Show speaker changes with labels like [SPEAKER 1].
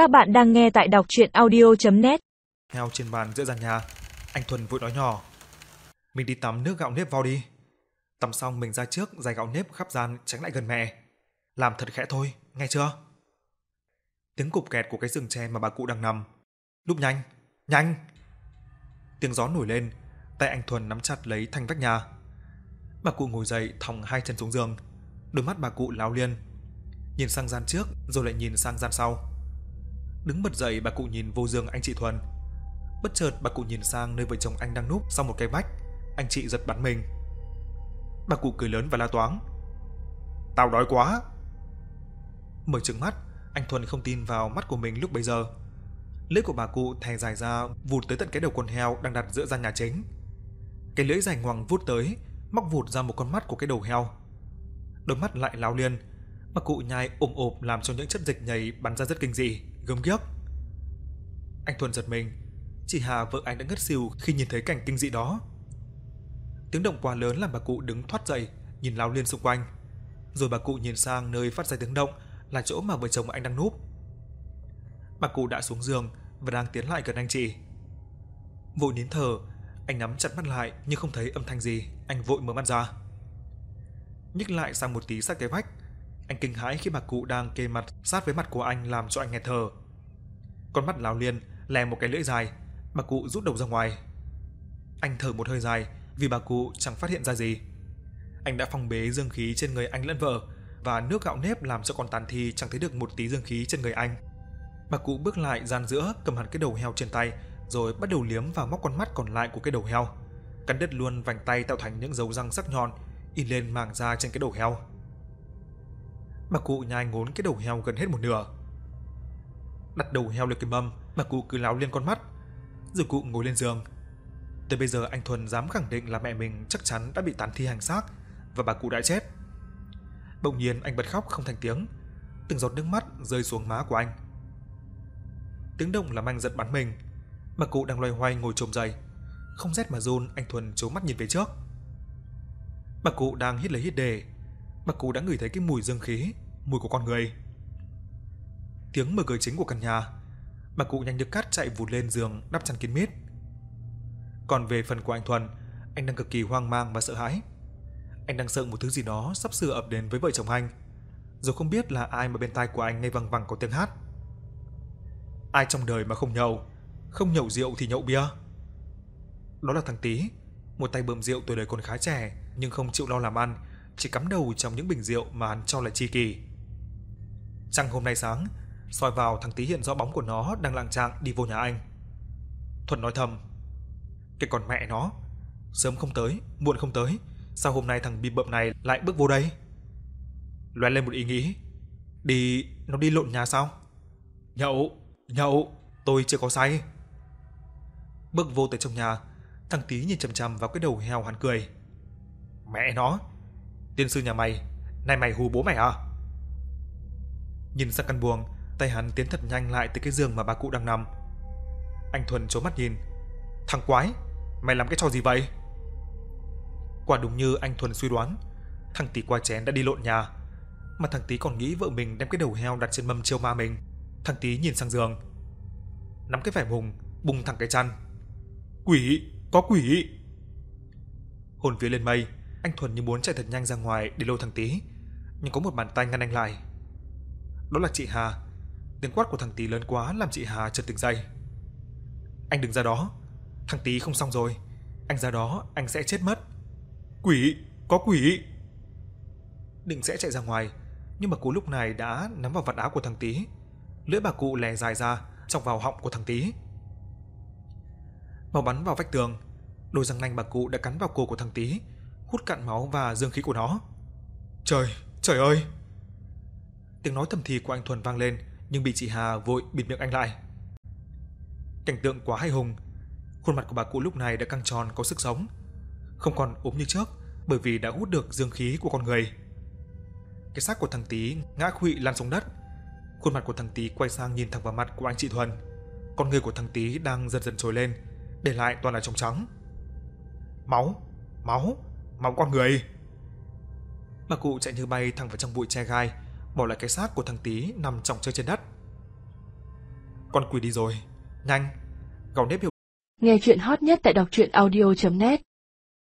[SPEAKER 1] Các bạn đang nghe tại đọc chuyện audio.net
[SPEAKER 2] Heo trên bàn giữa gian nhà, anh Thuần vội nói nhỏ. Mình đi tắm nước gạo nếp vào đi. Tắm xong mình ra trước dài gạo nếp khắp gian tránh lại gần mẹ. Làm thật khẽ thôi, nghe chưa? Tiếng cục kẹt của cái giường tre mà bà cụ đang nằm. Lúc nhanh, nhanh! Tiếng gió nổi lên, tay anh Thuần nắm chặt lấy thanh vách nhà. Bà cụ ngồi dậy thòng hai chân xuống giường, đôi mắt bà cụ láo liên. Nhìn sang gian trước rồi lại nhìn sang gian sau. Đứng bật dậy bà cụ nhìn vô dương anh chị Thuần. Bất chợt bà cụ nhìn sang nơi vợ chồng anh đang núp sau một cái vách. Anh chị giật bắn mình. Bà cụ cười lớn và la toáng. Tao đói quá. Mở trừng mắt, anh Thuần không tin vào mắt của mình lúc bấy giờ. Lưỡi của bà cụ thè dài ra vụt tới tận cái đầu con heo đang đặt giữa gian nhà chính. Cái lưỡi dài ngoằng vút tới, móc vụt ra một con mắt của cái đầu heo. Đôi mắt lại lao liên, bà cụ nhai ồm ộp làm cho những chất dịch nhầy bắn ra rất kinh dị, gớm ghiếc. Anh Thuần giật mình, chị Hà vợ anh đã ngất xỉu khi nhìn thấy cảnh kinh dị đó. Tiếng động quá lớn làm bà cụ đứng thoát dậy, nhìn lao liên xung quanh. Rồi bà cụ nhìn sang nơi phát ra tiếng động là chỗ mà vợ chồng anh đang núp. Bà cụ đã xuống giường và đang tiến lại gần anh chị. Vội nín thở, anh nắm chặt mắt lại nhưng không thấy âm thanh gì, anh vội mở mắt ra. Nhích lại sang một tí sát cái vách, anh kinh hãi khi bà cụ đang kề mặt sát với mặt của anh làm cho anh nghe thở. Con mắt lao liên lè một cái lưỡi dài, bà cụ rút đầu ra ngoài. Anh thở một hơi dài vì bà cụ chẳng phát hiện ra gì. Anh đã phong bế dương khí trên người anh lẫn vợ và nước gạo nếp làm cho con tàn thi chẳng thấy được một tí dương khí trên người anh. Bà cụ bước lại gian giữa cầm hẳn cái đầu heo trên tay rồi bắt đầu liếm vào móc con mắt còn lại của cái đầu heo. Cắn đứt luôn vành tay tạo thành những dấu răng sắc nhọn in lên màng da trên cái đầu heo. Bà cụ nhai ngốn cái đầu heo gần hết một nửa. Đặt đầu heo lên cái mâm, bà cụ cứ láo lên con mắt, rồi cụ ngồi lên giường. Tới bây giờ anh Thuần dám khẳng định là mẹ mình chắc chắn đã bị tàn thi hành xác và bà cụ đã chết. Bỗng nhiên anh bật khóc không thành tiếng, từng giọt nước mắt rơi xuống má của anh. Tiếng động làm anh giật bắn mình. Bà cụ đang loay hoay ngồi trồm dậy, không rét mà run, anh Thuần trố mắt nhìn về trước. Bà cụ đang hít lấy hít đề bà cụ đã ngửi thấy cái mùi dương khí, mùi của con người. Tiếng mở cửa chính của căn nhà, bà cụ nhanh như cắt chạy vụt lên giường đắp chăn kín mít. Còn về phần của anh Thuần, anh đang cực kỳ hoang mang và sợ hãi. Anh đang sợ một thứ gì đó sắp sửa ập đến với vợ chồng anh. Rồi không biết là ai mà bên tai của anh nghe văng vẳng có tiếng hát. Ai trong đời mà không nhậu, không nhậu rượu thì nhậu bia. Đó là thằng Tý, một tay bơm rượu tuổi đời còn khá trẻ nhưng không chịu lo làm ăn, chỉ cắm đầu trong những bình rượu mà hắn cho là chi kỳ. Trăng hôm nay sáng, soi vào thằng tí hiện rõ bóng của nó đang lạng trạng đi vô nhà anh. Thuận nói thầm, cái con mẹ nó, sớm không tới, muộn không tới, sao hôm nay thằng bi bậm này lại bước vô đây? Loan lên một ý nghĩ, đi, nó đi lộn nhà sao? Nhậu, nhậu, tôi chưa có say. Bước vô tới trong nhà, thằng tí nhìn chằm chằm vào cái đầu heo hắn cười. Mẹ nó, tiên sư nhà mày, này mày hù bố mày à? Nhìn sang căn buồng, tay hắn tiến thật nhanh lại tới cái giường mà bà cụ đang nằm. Anh Thuần trố mắt nhìn. Thằng quái, mày làm cái trò gì vậy? Quả đúng như anh Thuần suy đoán, thằng Tý qua chén đã đi lộn nhà. Mà thằng Tý còn nghĩ vợ mình đem cái đầu heo đặt trên mâm chiêu ma mình. Thằng Tý nhìn sang giường. Nắm cái vẻ mùng, bung thẳng cái chăn. Quỷ, có quỷ. Hồn vía lên mây, anh Thuần như muốn chạy thật nhanh ra ngoài để lôi thằng Tý, nhưng có một bàn tay ngăn anh lại. Đó là chị Hà. Tiếng quát của thằng Tý lớn quá làm chị Hà chợt tỉnh dậy. Anh đừng ra đó, thằng Tý không xong rồi. Anh ra đó, anh sẽ chết mất. Quỷ, có quỷ. Định sẽ chạy ra ngoài, nhưng mà cô lúc này đã nắm vào vạt áo của thằng Tý. Lưỡi bà cụ lè dài ra, chọc vào họng của thằng Tý. Máu bắn vào vách tường, đôi răng nanh bà cụ đã cắn vào cổ của thằng Tý, hút cạn máu và dương khí của nó. Trời, trời ơi! Tiếng nói thầm thì của anh Thuần vang lên, nhưng bị chị Hà vội bịt miệng anh lại. Cảnh tượng quá hay hùng, khuôn mặt của bà cụ lúc này đã căng tròn có sức sống, không còn ốm như trước bởi vì đã hút được dương khí của con người. Cái xác của thằng Tý ngã khuỵu lăn xuống đất. Khuôn mặt của thằng Tý quay sang nhìn thẳng vào mặt của anh chị Thuần. Con người của thằng Tý đang dần dần trồi lên, để lại toàn là trống trắng. Máu, máu, máu con người. Bà cụ chạy như bay thẳng vào trong bụi tre gai, bỏ lại cái xác của thằng Tý nằm trọng chơi trên đất. con quỷ đi rồi. Nhanh, gào nếp hiệu
[SPEAKER 3] Nghe chuyện hot nhất tại đọc truyện audio.net